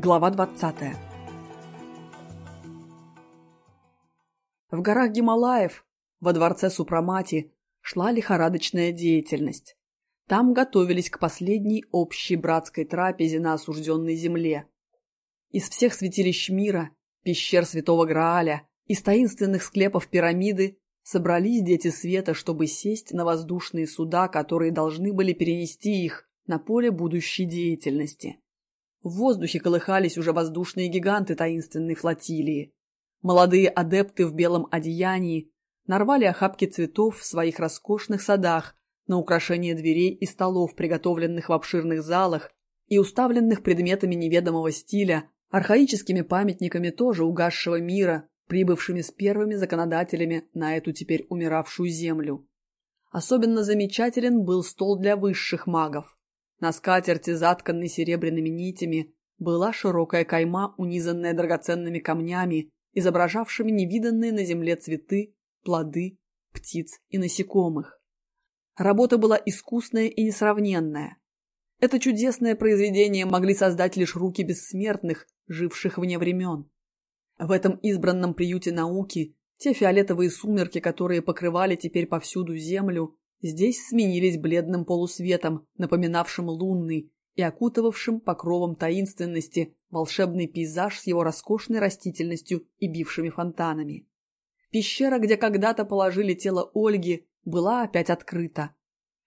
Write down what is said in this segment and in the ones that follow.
Глава 20 В горах Гималаев, во дворце Супрамати, шла лихорадочная деятельность. Там готовились к последней общей братской трапезе на осужденной земле. Из всех святилищ мира, пещер Святого Грааля, из таинственных склепов пирамиды собрались дети света, чтобы сесть на воздушные суда, которые должны были перенести их на поле будущей деятельности. В воздухе колыхались уже воздушные гиганты таинственной флотилии. Молодые адепты в белом одеянии нарвали охапки цветов в своих роскошных садах на украшение дверей и столов, приготовленных в обширных залах и уставленных предметами неведомого стиля, архаическими памятниками тоже угасшего мира, прибывшими с первыми законодателями на эту теперь умиравшую землю. Особенно замечателен был стол для высших магов. На скатерти, затканной серебряными нитями, была широкая кайма, унизанная драгоценными камнями, изображавшими невиданные на земле цветы, плоды, птиц и насекомых. Работа была искусная и несравненная. Это чудесное произведение могли создать лишь руки бессмертных, живших вне времен. В этом избранном приюте науки те фиолетовые сумерки, которые покрывали теперь повсюду землю, Здесь сменились бледным полусветом, напоминавшим лунный и окутывавшим покровом таинственности волшебный пейзаж с его роскошной растительностью и бившими фонтанами. Пещера, где когда-то положили тело Ольги, была опять открыта.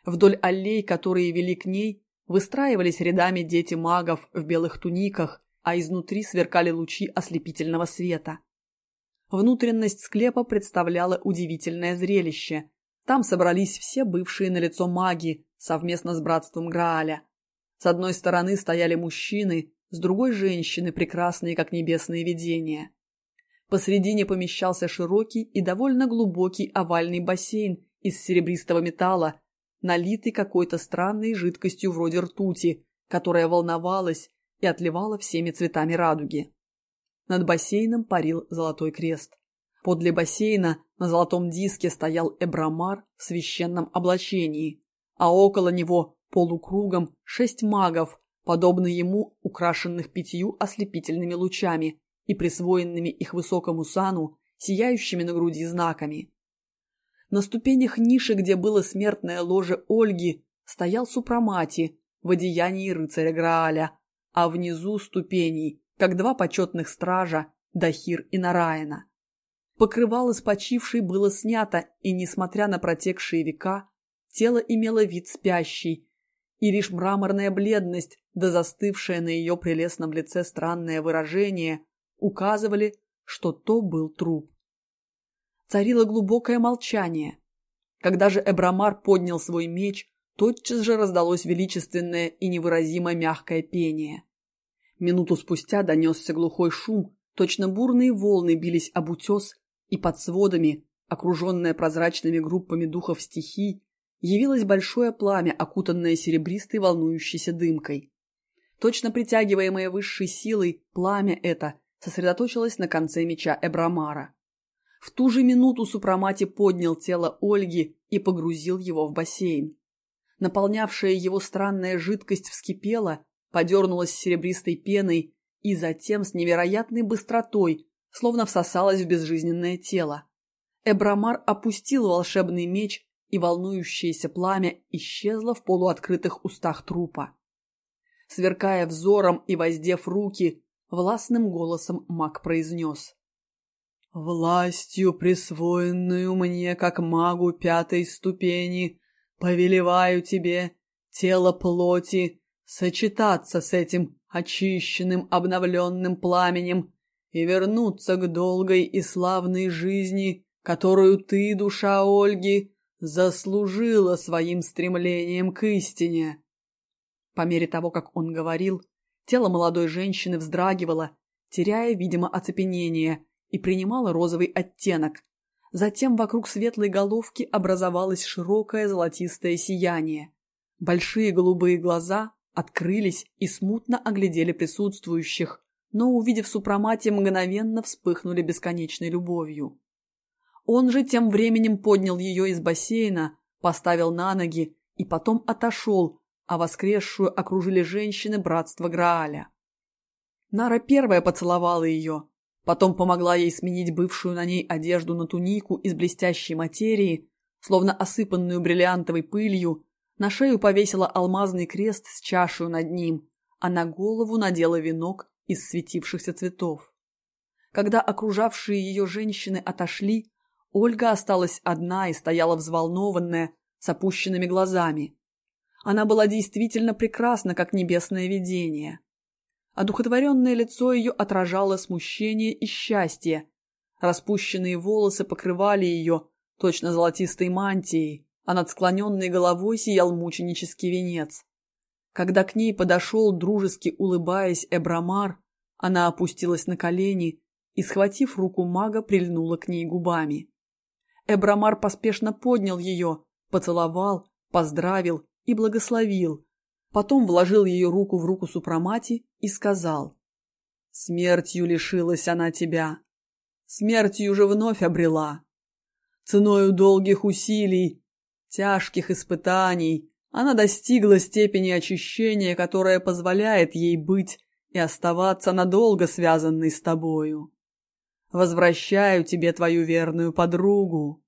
Вдоль аллей, которые вели к ней, выстраивались рядами дети магов в белых туниках, а изнутри сверкали лучи ослепительного света. Внутренность склепа представляла удивительное зрелище – там собрались все бывшие на лицо маги совместно с братством Грааля. С одной стороны стояли мужчины, с другой – женщины, прекрасные, как небесные видения. Посредине помещался широкий и довольно глубокий овальный бассейн из серебристого металла, налитый какой-то странной жидкостью вроде ртути, которая волновалась и отливала всеми цветами радуги. Над бассейном парил золотой крест. Подле бассейна на золотом диске стоял Эбрамар в священном облачении, а около него полукругом шесть магов, подобно ему украшенных пятью ослепительными лучами и присвоенными их высокому сану, сияющими на груди знаками. На ступенях ниши, где было смертное ложе Ольги, стоял Супрамати в одеянии рыцаря Грааля, а внизу ступеней, как два почетных стража, Дахир и Нараина. Покрывало с было снято, и, несмотря на протекшие века, тело имело вид спящий, и лишь мраморная бледность, да застывшее на ее прелестном лице странное выражение, указывали, что то был труп. Царило глубокое молчание. Когда же Эбрамар поднял свой меч, тотчас же раздалось величественное и невыразимо мягкое пение. Минуту спустя донесся глухой шум, точно бурные волны бились об утес, и под сводами, окруженное прозрачными группами духов стихий, явилось большое пламя, окутанное серебристой волнующейся дымкой. Точно притягиваемое высшей силой, пламя это сосредоточилось на конце меча Эбрамара. В ту же минуту Супрамати поднял тело Ольги и погрузил его в бассейн. Наполнявшая его странная жидкость вскипела, подернулась серебристой пеной и затем с невероятной быстротой словно всосалась в безжизненное тело. Эбрамар опустил волшебный меч, и волнующееся пламя исчезло в полуоткрытых устах трупа. Сверкая взором и воздев руки, властным голосом маг произнес. «Властью, присвоенную мне как магу пятой ступени, повелеваю тебе, тело плоти, сочетаться с этим очищенным обновленным пламенем и вернуться к долгой и славной жизни, которую ты, душа Ольги, заслужила своим стремлением к истине. По мере того, как он говорил, тело молодой женщины вздрагивало, теряя, видимо, оцепенение, и принимало розовый оттенок. Затем вокруг светлой головки образовалось широкое золотистое сияние. Большие голубые глаза открылись и смутно оглядели присутствующих, но, увидев супромати, мгновенно вспыхнули бесконечной любовью. Он же тем временем поднял ее из бассейна, поставил на ноги и потом отошел, а воскресшую окружили женщины братства Грааля. Нара первая поцеловала ее, потом помогла ей сменить бывшую на ней одежду на тунику из блестящей материи, словно осыпанную бриллиантовой пылью, на шею повесила алмазный крест с чашей над ним, а на голову надела венок из светившихся цветов. Когда окружавшие ее женщины отошли, Ольга осталась одна и стояла взволнованная, с опущенными глазами. Она была действительно прекрасна, как небесное видение. Одухотворенное лицо ее отражало смущение и счастье. Распущенные волосы покрывали ее, точно золотистой мантией, а над склоненной головой сиял мученический венец. Когда к ней подошел, дружески улыбаясь, Эбрамар, она опустилась на колени и, схватив руку мага, прильнула к ней губами. Эбрамар поспешно поднял ее, поцеловал, поздравил и благословил, потом вложил ее руку в руку Супрамати и сказал «Смертью лишилась она тебя, смертью же вновь обрела. Ценою долгих усилий, тяжких испытаний, она достигла степени очищения, которая позволяет ей быть и оставаться надолго связанной с тобою. Возвращаю тебе твою верную подругу.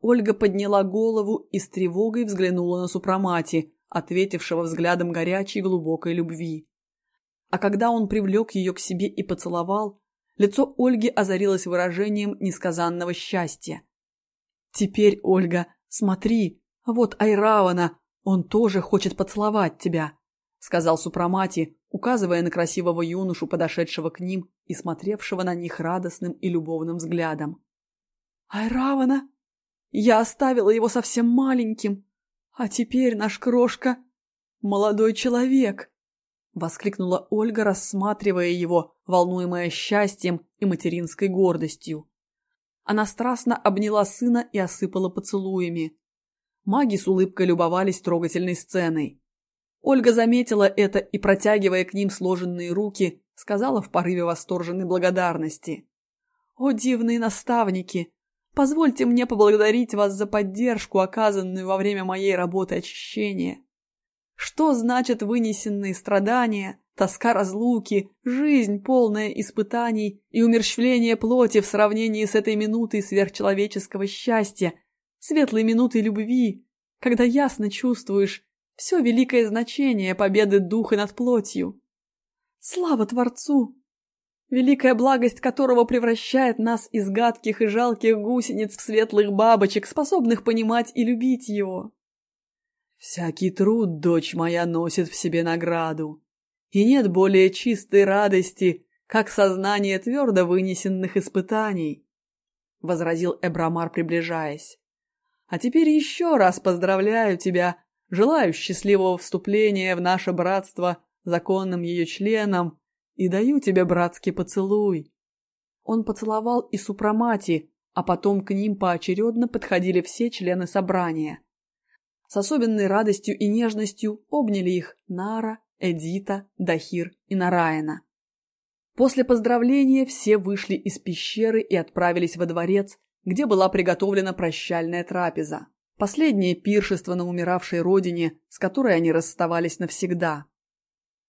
Ольга подняла голову и с тревогой взглянула на Супрамати, ответившего взглядом горячей глубокой любви. А когда он привлек ее к себе и поцеловал, лицо Ольги озарилось выражением несказанного счастья. «Теперь, Ольга, смотри, вот Айравана, он тоже хочет поцеловать тебя», сказал Супрамати, указывая на красивого юношу, подошедшего к ним и смотревшего на них радостным и любовным взглядом. «Айравана? Я оставила его совсем маленьким, а теперь наш крошка — молодой человек!» Воскликнула Ольга, рассматривая его, волнуемая счастьем и материнской гордостью. Она страстно обняла сына и осыпала поцелуями. Маги с улыбкой любовались трогательной сценой. Ольга заметила это и, протягивая к ним сложенные руки, сказала в порыве восторженной благодарности. «О, дивные наставники! Позвольте мне поблагодарить вас за поддержку, оказанную во время моей работы очищения. Что значит вынесенные страдания, тоска разлуки, жизнь, полная испытаний и умерщвление плоти в сравнении с этой минутой сверхчеловеческого счастья, светлой минутой любви, когда ясно чувствуешь, все великое значение победы духа над плотью. Слава Творцу! Великая благость которого превращает нас из гадких и жалких гусениц в светлых бабочек, способных понимать и любить его. Всякий труд, дочь моя, носит в себе награду. И нет более чистой радости, как сознание твердо вынесенных испытаний, — возразил Эбрамар, приближаясь. А теперь еще раз поздравляю тебя Желаю счастливого вступления в наше братство законным ее членам и даю тебе братский поцелуй. Он поцеловал и супрамати, а потом к ним поочередно подходили все члены собрания. С особенной радостью и нежностью обняли их Нара, Эдита, Дахир и Нараина. После поздравления все вышли из пещеры и отправились во дворец, где была приготовлена прощальная трапеза. Последнее пиршество на умиравшей родине, с которой они расставались навсегда.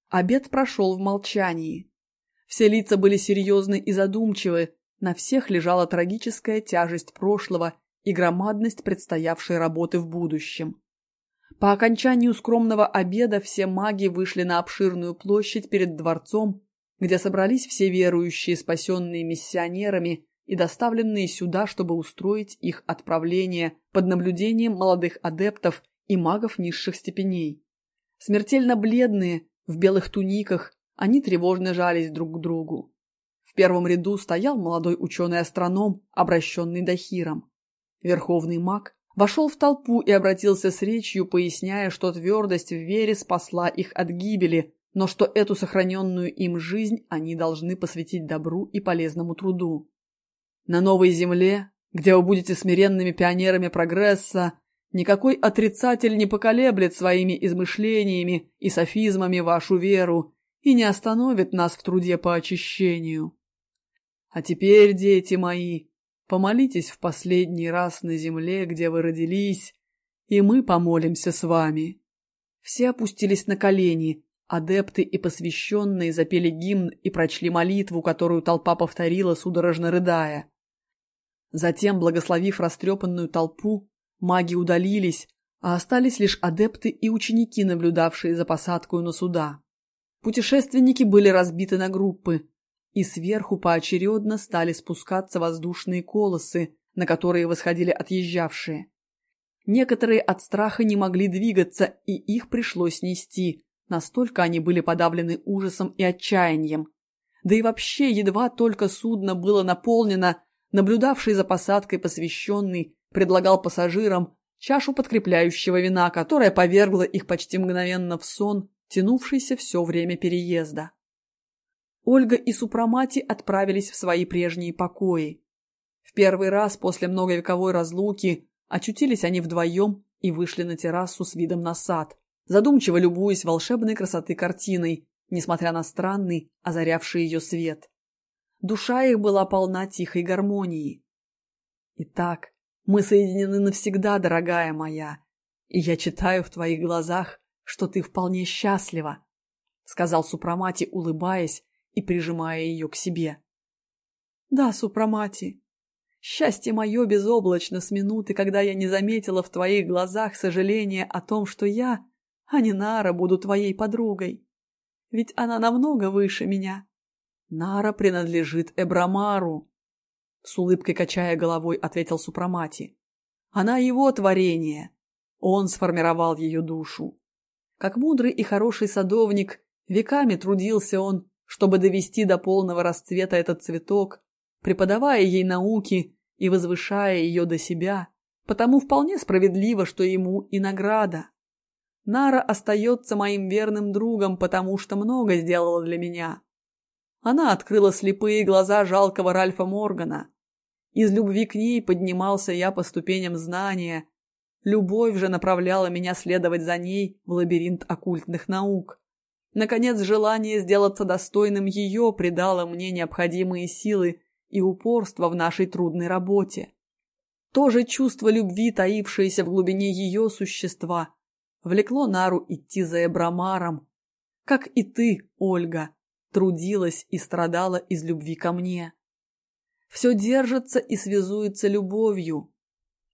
Обед прошел в молчании. Все лица были серьезны и задумчивы, на всех лежала трагическая тяжесть прошлого и громадность предстоявшей работы в будущем. По окончанию скромного обеда все маги вышли на обширную площадь перед дворцом, где собрались все верующие, спасенные миссионерами и доставленные сюда, чтобы устроить их отправление под наблюдением молодых адептов и магов низших степеней. Смертельно бледные, в белых туниках, они тревожно жались друг к другу. В первом ряду стоял молодой ученый-астроном, обращенный Дахиром. Верховный маг вошел в толпу и обратился с речью, поясняя, что твердость в вере спасла их от гибели, но что эту сохраненную им жизнь они должны посвятить добру и полезному труду. На новой земле, где вы будете смиренными пионерами прогресса, никакой отрицатель не поколеблет своими измышлениями и софизмами вашу веру и не остановит нас в труде по очищению. А теперь, дети мои, помолитесь в последний раз на земле, где вы родились, и мы помолимся с вами. Все опустились на колени, Адепты и посвященные запели гимн и прочли молитву, которую толпа повторила, судорожно рыдая. Затем, благословив растрепанную толпу, маги удалились, а остались лишь адепты и ученики, наблюдавшие за посадкой на суда. Путешественники были разбиты на группы, и сверху поочередно стали спускаться воздушные колосы, на которые восходили отъезжавшие. Некоторые от страха не могли двигаться, и их пришлось нести, настолько они были подавлены ужасом и отчаянием. Да и вообще, едва только судно было наполнено, наблюдавший за посадкой посвященный предлагал пассажирам чашу подкрепляющего вина, которая повергла их почти мгновенно в сон, тянувшийся все время переезда. Ольга и Супрамати отправились в свои прежние покои. В первый раз после многовековой разлуки очутились они вдвоем и вышли на террасу с видом на сад, задумчиво любуясь волшебной красоты картиной, несмотря на странный, озарявший ее свет. Душа их была полна тихой гармонии. Итак, мы соединены навсегда, дорогая моя, и я читаю в твоих глазах, что ты вполне счастлива, сказал Супрамати, улыбаясь и прижимая ее к себе. Да, Супрамати, счастье мое безоблачно с минуты, когда я не заметила в твоих глазах сожаления о том, что я, а не Нара, буду твоей подругой. Ведь она намного выше меня. Нара принадлежит Эбрамару, с улыбкой качая головой, ответил Супрамати. Она его творение. Он сформировал ее душу. Как мудрый и хороший садовник, веками трудился он, чтобы довести до полного расцвета этот цветок, преподавая ей науки и возвышая ее до себя, потому вполне справедливо, что ему и награда. Нара остается моим верным другом, потому что много сделала для меня. Она открыла слепые глаза жалкого Ральфа Моргана, из любви к ней поднимался я по ступеням знания. Любовь же направляла меня следовать за ней в лабиринт оккультных наук. Наконец, желание сделаться достойным ее придало мне необходимые силы и упорство в нашей трудной работе. То же чувство любви, таившееся в глубине ее существа, влекло Нару идти за Эбрамаром. Как и ты, Ольга, трудилась и страдала из любви ко мне. Все держится и связуется любовью.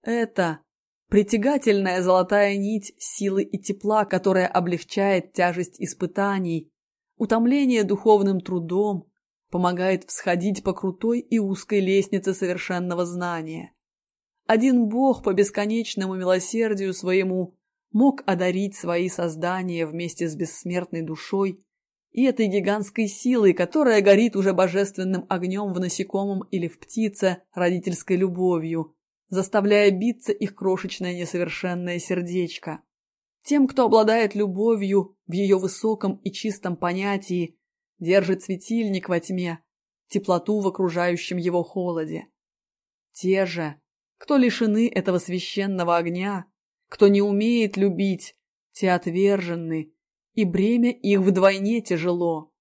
Это притягательная золотая нить силы и тепла, которая облегчает тяжесть испытаний, утомление духовным трудом, помогает всходить по крутой и узкой лестнице совершенного знания. Один Бог по бесконечному милосердию своему мог одарить свои создания вместе с бессмертной душой и этой гигантской силой, которая горит уже божественным огнем в насекомом или в птице родительской любовью, заставляя биться их крошечное несовершенное сердечко. Тем, кто обладает любовью в ее высоком и чистом понятии, держит светильник во тьме, теплоту в окружающем его холоде. Те же, кто лишены этого священного огня, кто не умеет любить, те отвержены, и бремя их вдвойне тяжело.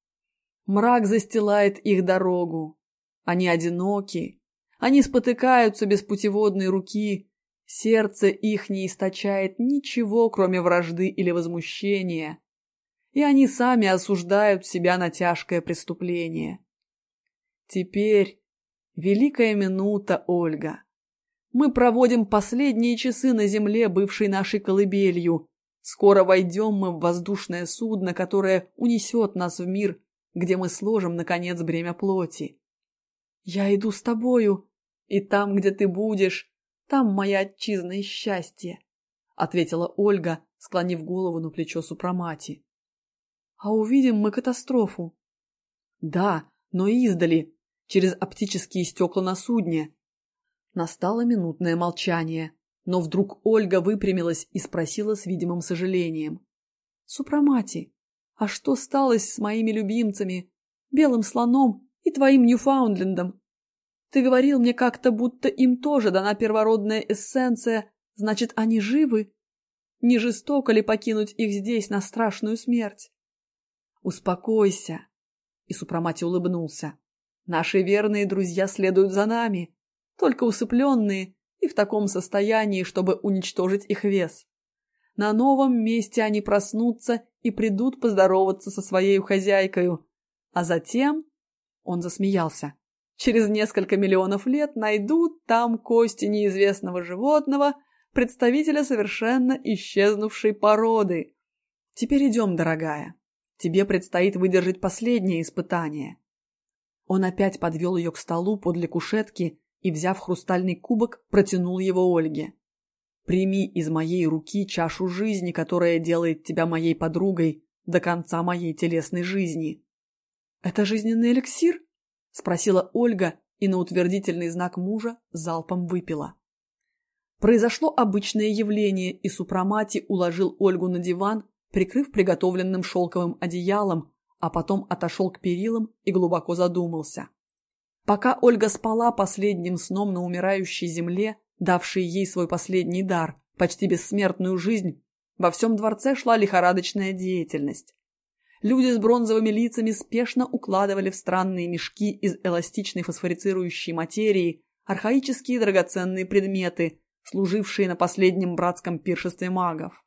Мрак застилает их дорогу. Они одиноки, они спотыкаются без путеводной руки, сердце их не источает ничего, кроме вражды или возмущения, и они сами осуждают себя на тяжкое преступление. Теперь великая минута, Ольга. Мы проводим последние часы на земле, бывшей нашей колыбелью, Скоро войдем мы в воздушное судно, которое унесет нас в мир, где мы сложим, наконец, бремя плоти. Я иду с тобою, и там, где ты будешь, там моя отчизна и счастье, — ответила Ольга, склонив голову на плечо Супрамати. А увидим мы катастрофу. Да, но издали, через оптические стекла на судне. Настало минутное молчание. Но вдруг Ольга выпрямилась и спросила с видимым сожалением. «Супрамати, а что сталось с моими любимцами, белым слоном и твоим Ньюфаундлендом? Ты говорил мне как-то, будто им тоже дана первородная эссенция, значит, они живы? Не жестоко ли покинуть их здесь на страшную смерть?» «Успокойся!» И Супрамати улыбнулся. «Наши верные друзья следуют за нами, только усыпленные и в таком состоянии, чтобы уничтожить их вес. На новом месте они проснутся и придут поздороваться со своей хозяйкою. А затем... Он засмеялся. Через несколько миллионов лет найдут там кости неизвестного животного, представителя совершенно исчезнувшей породы. Теперь идем, дорогая. Тебе предстоит выдержать последнее испытание. Он опять подвел ее к столу подле кушетки и, взяв хрустальный кубок, протянул его Ольге. Прими из моей руки чашу жизни, которая делает тебя моей подругой до конца моей телесной жизни. Это жизненный эликсир? Спросила Ольга и на утвердительный знак мужа залпом выпила. Произошло обычное явление, и Супрамати уложил Ольгу на диван, прикрыв приготовленным шелковым одеялом, а потом отошел к перилам и глубоко задумался. Пока Ольга спала последним сном на умирающей земле, давший ей свой последний дар, почти бессмертную жизнь, во всем дворце шла лихорадочная деятельность. Люди с бронзовыми лицами спешно укладывали в странные мешки из эластичной фосфорицирующей материи архаические драгоценные предметы, служившие на последнем братском пиршестве магов.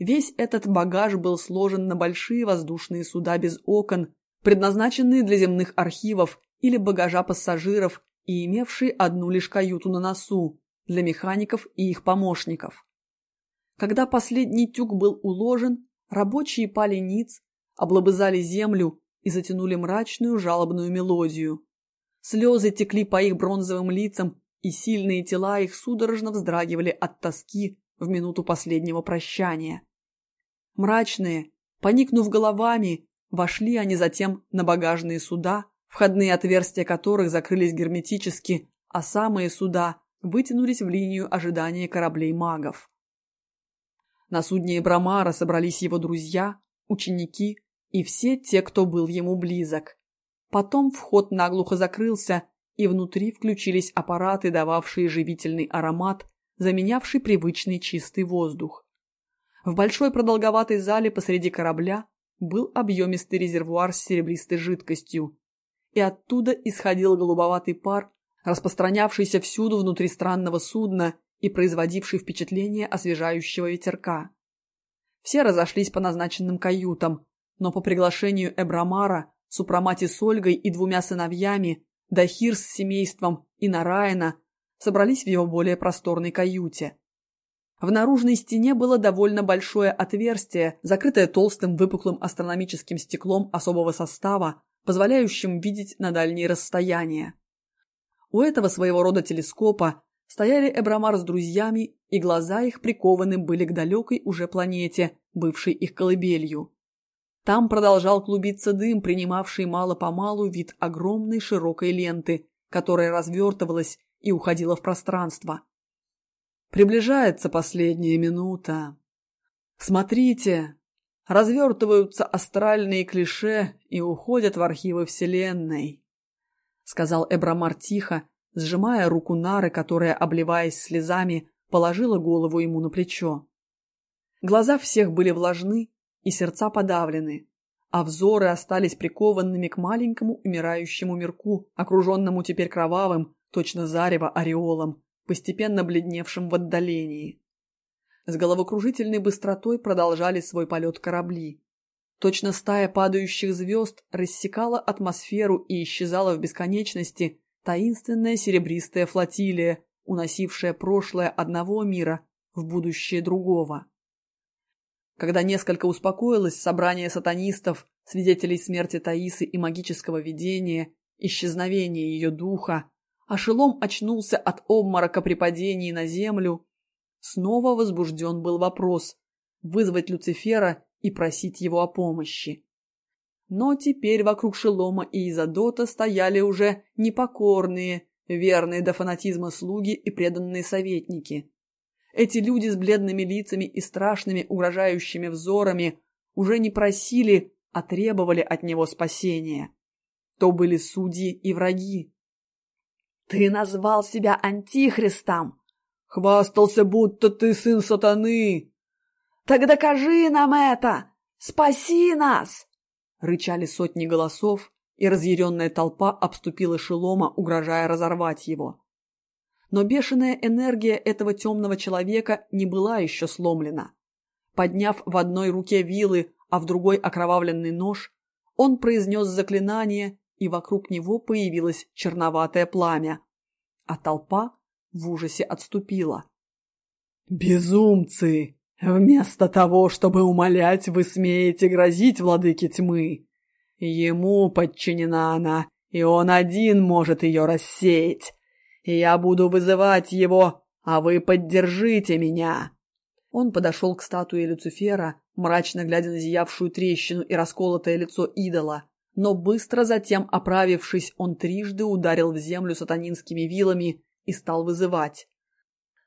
Весь этот багаж был сложен на большие воздушные суда без окон, предназначенные для земных архивов или багажа пассажиров и имевший одну лишь каюту на носу для механиков и их помощников. Когда последний тюк был уложен, рабочие пали ниц, облобызали землю и затянули мрачную жалобную мелодию. Слезы текли по их бронзовым лицам, и сильные тела их судорожно вздрагивали от тоски в минуту последнего прощания. Мрачные, поникнув головами, вошли они затем на багажные суда, входные отверстия которых закрылись герметически, а самые суда вытянулись в линию ожидания кораблей магов. На судне Эбрамара собрались его друзья, ученики и все те, кто был ему близок. Потом вход наглухо закрылся, и внутри включились аппараты, дававшие живительный аромат, заменявший привычный чистый воздух. В большой продолговатой зале посреди корабля был объемистый резервуар с серебристой жидкостью, и оттуда исходил голубоватый пар, распространявшийся всюду внутри странного судна и производивший впечатление освежающего ветерка. Все разошлись по назначенным каютам, но по приглашению Эбрамара, Супрамати с Ольгой и двумя сыновьями, Дахир с семейством и Нараина собрались в его более просторной каюте. В наружной стене было довольно большое отверстие, закрытое толстым выпуклым астрономическим стеклом особого состава, позволяющим видеть на дальние расстояния. У этого своего рода телескопа стояли Эбрамар с друзьями, и глаза их прикованы были к далекой уже планете, бывшей их колыбелью. Там продолжал клубиться дым, принимавший мало-помалу вид огромной широкой ленты, которая развертывалась и уходила в пространство. Приближается последняя минута. Смотрите, развертываются астральные клише и уходят в архивы Вселенной», — сказал Эбрамар тихо, сжимая руку Нары, которая, обливаясь слезами, положила голову ему на плечо. Глаза всех были влажны и сердца подавлены, а взоры остались прикованными к маленькому умирающему мирку, окруженному теперь кровавым, точно зарево ореолом, постепенно бледневшим в отдалении. С головокружительной быстротой продолжали свой полет корабли. Точно стая падающих звезд рассекала атмосферу и исчезала в бесконечности таинственная серебристая флотилия, уносившая прошлое одного мира в будущее другого. Когда несколько успокоилось собрание сатанистов, свидетелей смерти Таисы и магического видения, исчезновения ее духа, а Шелом очнулся от обморока при падении на землю, Снова возбужден был вопрос – вызвать Люцифера и просить его о помощи. Но теперь вокруг Шелома и Изодота стояли уже непокорные, верные до фанатизма слуги и преданные советники. Эти люди с бледными лицами и страшными угрожающими взорами уже не просили, а требовали от него спасения. То были судьи и враги. «Ты назвал себя антихристом!» Хвастался, будто ты сын сатаны. Так докажи нам это! Спаси нас! Рычали сотни голосов, и разъяренная толпа обступила Шелома, угрожая разорвать его. Но бешеная энергия этого темного человека не была еще сломлена. Подняв в одной руке вилы, а в другой окровавленный нож, он произнес заклинание, и вокруг него появилось черноватое пламя. А толпа в ужасе отступила. «Безумцы! Вместо того, чтобы умолять, вы смеете грозить владыке тьмы. Ему подчинена она, и он один может ее рассеять. Я буду вызывать его, а вы поддержите меня!» Он подошел к статуе Люцифера, мрачно глядя на зиявшую трещину и расколотое лицо идола. Но быстро затем, оправившись, он трижды ударил в землю сатанинскими вилами и стал вызывать.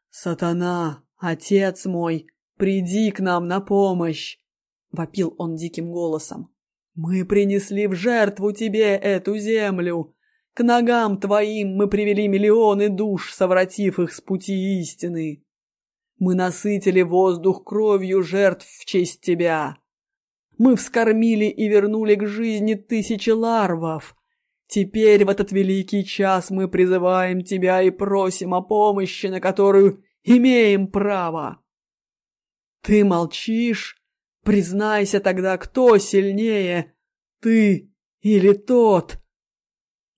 «Сатана, отец мой, приди к нам на помощь!» — вопил он диким голосом. «Мы принесли в жертву тебе эту землю. К ногам твоим мы привели миллионы душ, совратив их с пути истины. Мы насытили воздух кровью жертв в честь тебя. Мы вскормили и вернули к жизни тысячи ларвов. Теперь в этот великий час мы призываем тебя и просим о помощи, на которую имеем право. Ты молчишь? Признайся тогда, кто сильнее, ты или тот?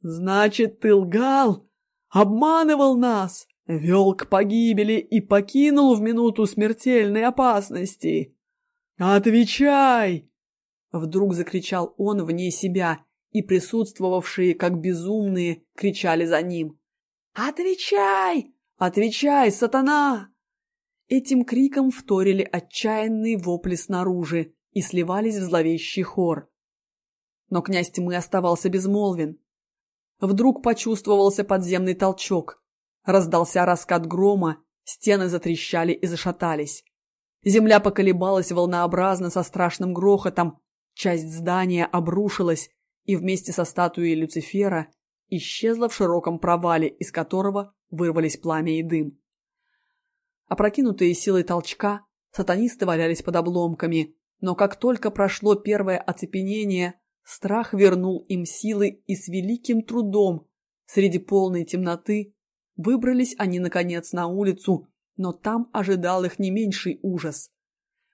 Значит, ты лгал, обманывал нас, вел к погибели и покинул в минуту смертельной опасности. Отвечай! Вдруг закричал он вне себя, и присутствовавшие, как безумные, кричали за ним. «Отвечай! Отвечай, сатана!» Этим криком вторили отчаянные вопли снаружи и сливались в зловещий хор. Но князь тьмы оставался безмолвен. Вдруг почувствовался подземный толчок. Раздался раскат грома, стены затрещали и зашатались. Земля поколебалась волнообразно со страшным грохотом, часть здания обрушилась и вместе со статуей Люцифера исчезла в широком провале, из которого вырвались пламя и дым. Опрокинутые силой толчка, сатанисты валялись под обломками, но как только прошло первое оцепенение, Страх вернул им силы и с великим трудом, среди полной темноты, выбрались они, наконец, на улицу, но там ожидал их не меньший ужас.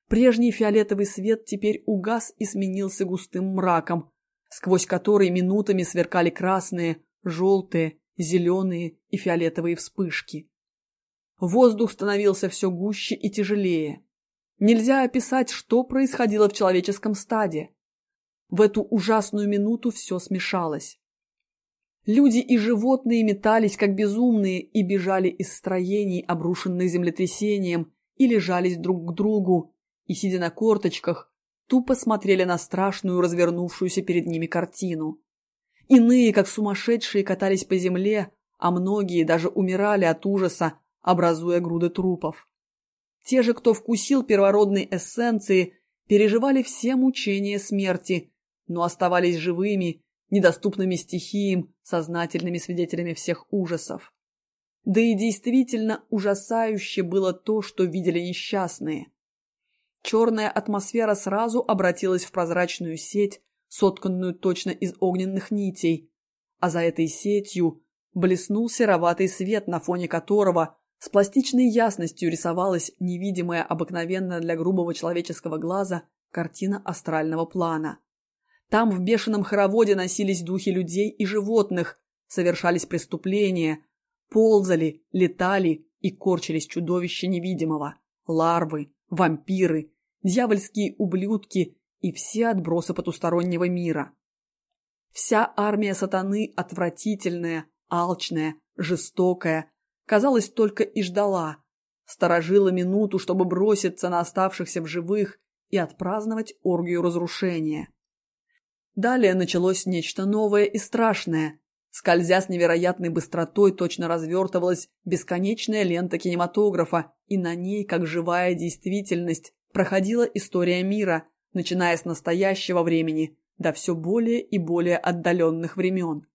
Прежний фиолетовый свет теперь угас и сменился густым мраком, сквозь который минутами сверкали красные, желтые, зеленые и фиолетовые вспышки. Воздух становился все гуще и тяжелее. Нельзя описать, что происходило в человеческом стаде. В эту ужасную минуту все смешалось. Люди и животные метались, как безумные, и бежали из строений, обрушенных землетрясением, или жались друг к другу, и, сидя на корточках, тупо смотрели на страшную развернувшуюся перед ними картину. Иные, как сумасшедшие, катались по земле, а многие даже умирали от ужаса, образуя груды трупов. Те же, кто вкусил первородной эссенции, переживали все мучения смерти, но оставались живыми, недоступными стихиям, сознательными свидетелями всех ужасов. Да и действительно ужасающе было то, что видели несчастные. Черная атмосфера сразу обратилась в прозрачную сеть, сотканную точно из огненных нитей, а за этой сетью блеснул сероватый свет, на фоне которого с пластичной ясностью рисовалась невидимая обыкновенно для грубого человеческого глаза картина астрального плана. Там в бешеном хороводе носились духи людей и животных, совершались преступления, ползали, летали и корчились чудовища невидимого, ларвы, вампиры, дьявольские ублюдки и все отбросы потустороннего мира. Вся армия сатаны отвратительная, алчная, жестокая, казалось, только и ждала, сторожила минуту, чтобы броситься на оставшихся в живых и отпраздновать оргию разрушения. Далее началось нечто новое и страшное. Скользя с невероятной быстротой, точно развертывалась бесконечная лента кинематографа, и на ней, как живая действительность, проходила история мира, начиная с настоящего времени до все более и более отдаленных времен.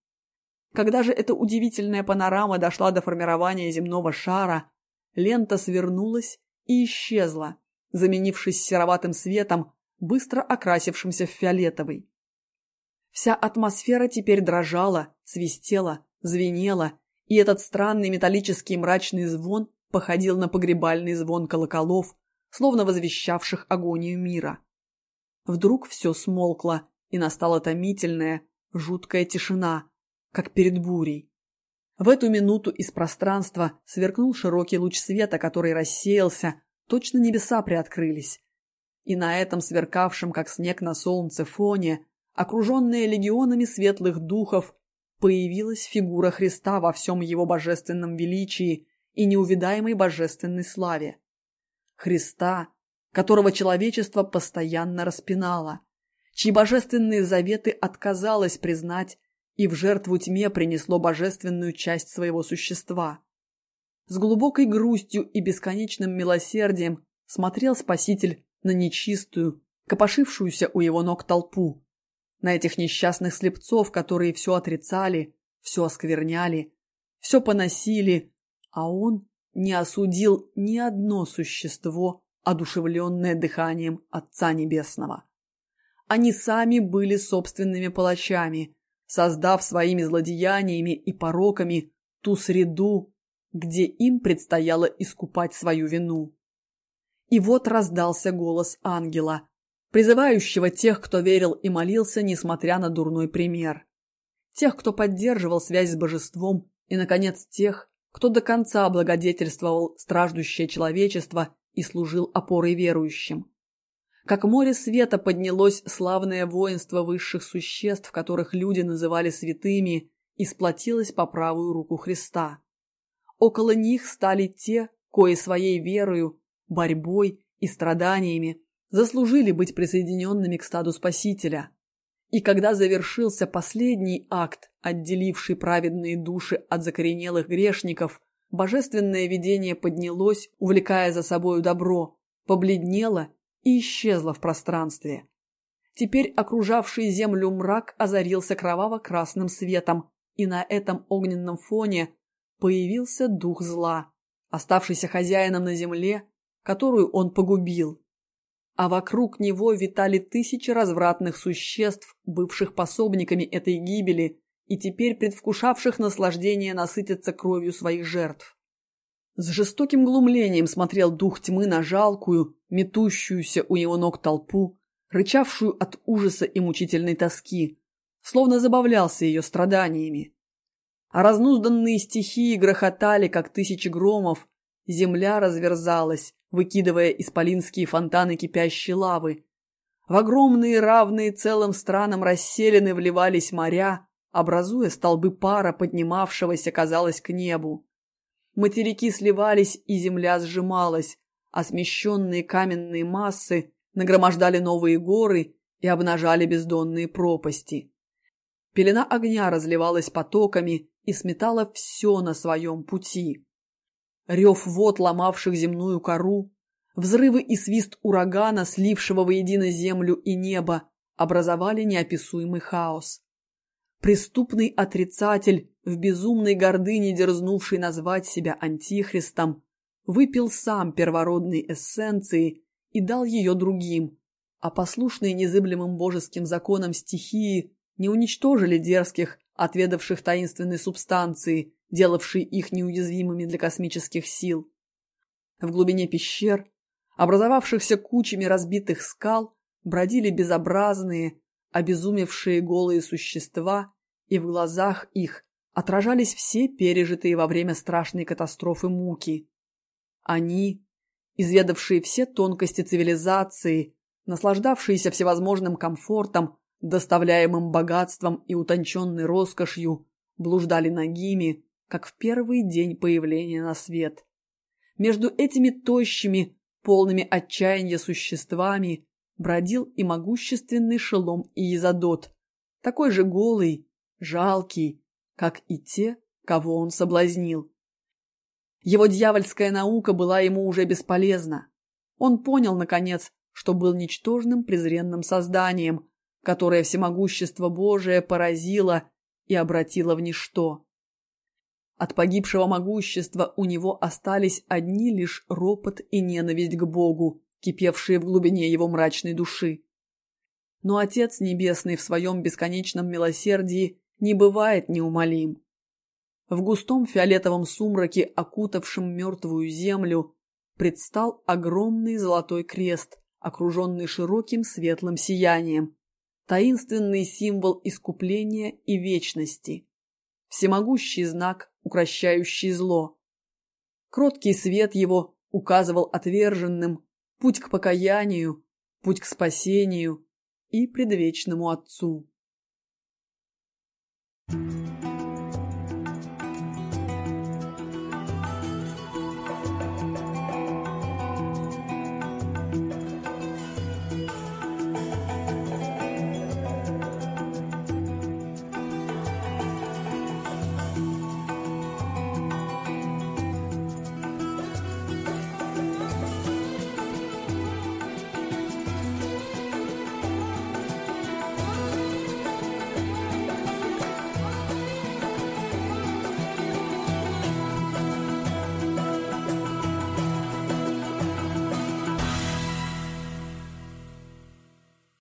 Когда же эта удивительная панорама дошла до формирования земного шара, лента свернулась и исчезла, заменившись сероватым светом, быстро окрасившимся в фиолетовый. Вся атмосфера теперь дрожала, свистела, звенела, и этот странный металлический мрачный звон походил на погребальный звон колоколов, словно возвещавших агонию мира. Вдруг все смолкло, и настала томительная, жуткая тишина, как перед бурей. В эту минуту из пространства сверкнул широкий луч света, который рассеялся, точно небеса приоткрылись. И на этом сверкавшем, как снег на солнце, фоне, окруженная легионами светлых духов, появилась фигура Христа во всем его божественном величии и неувидаемой божественной славе. Христа, которого человечество постоянно распинало, чьи божественные заветы отказалось признать и в жертву тьме принесло божественную часть своего существа. С глубокой грустью и бесконечным милосердием смотрел Спаситель на нечистую, копошившуюся у его ног толпу, на этих несчастных слепцов, которые все отрицали, все оскверняли, все поносили, а он не осудил ни одно существо, одушевленное дыханием Отца Небесного. Они сами были собственными палачами, создав своими злодеяниями и пороками ту среду, где им предстояло искупать свою вину. И вот раздался голос ангела, призывающего тех, кто верил и молился, несмотря на дурной пример. Тех, кто поддерживал связь с божеством, и, наконец, тех, кто до конца благодетельствовал страждущее человечество и служил опорой верующим. Как море света поднялось славное воинство высших существ, которых люди называли святыми, и сплотилось по правую руку Христа. Около них стали те, кои своей верою, борьбой и страданиями заслужили быть присоединенными к стаду Спасителя. И когда завершился последний акт, отделивший праведные души от закоренелых грешников, божественное видение поднялось, увлекая за собою добро, побледнело и исчезло в пространстве. Теперь окружавший землю мрак озарился кроваво-красным светом, и на этом огненном фоне появился дух зла, оставшийся хозяином на земле, которую он погубил а вокруг него витали тысячи развратных существ, бывших пособниками этой гибели и теперь предвкушавших наслаждение насытиться кровью своих жертв. С жестоким глумлением смотрел дух тьмы на жалкую, метущуюся у его ног толпу, рычавшую от ужаса и мучительной тоски, словно забавлялся ее страданиями. А разнузданные стихии грохотали, как тысячи громов, земля разверзалась, выкидывая исполинские фонтаны кипящей лавы. В огромные равные целым странам расселены вливались моря, образуя столбы пара, поднимавшегося, казалось, к небу. Материки сливались, и земля сжималась, а смещенные каменные массы нагромождали новые горы и обнажали бездонные пропасти. Пелена огня разливалась потоками и сметала все на своем пути рев вод, ломавших земную кору, взрывы и свист урагана, слившего воедино землю и небо, образовали неописуемый хаос. Преступный отрицатель, в безумной гордыне дерзнувший назвать себя антихристом, выпил сам первородной эссенции и дал ее другим, а послушные незыблемым божеским законам стихии не уничтожили дерзких, отведавших таинственной субстанции, делавший их неуязвимыми для космических сил. В глубине пещер, образовавшихся кучами разбитых скал, бродили безобразные, обезумевшие голые существа, и в глазах их отражались все пережитые во время страшной катастрофы муки. Они, изведавшие все тонкости цивилизации, наслаждавшиеся всевозможным комфортом, доставляемым богатством и утонченной роскошью, блуждали нагими, как в первый день появления на свет. Между этими тощими, полными отчаяния существами бродил и могущественный Шелом и Изодот, такой же голый, жалкий, как и те, кого он соблазнил. Его дьявольская наука была ему уже бесполезна. Он понял, наконец, что был ничтожным презренным созданием, которое всемогущество Божие поразило и обратило в ничто. От погибшего могущества у него остались одни лишь ропот и ненависть к Богу, кипевшие в глубине его мрачной души. Но Отец Небесный в своем бесконечном милосердии не бывает неумолим. В густом фиолетовом сумраке, окутавшем мертвую землю, предстал огромный золотой крест, окруженный широким светлым сиянием, таинственный символ искупления и вечности, всемогущий знак, укращающий зло. Кроткий свет его указывал отверженным путь к покаянию, путь к спасению и предвечному Отцу. Thank you.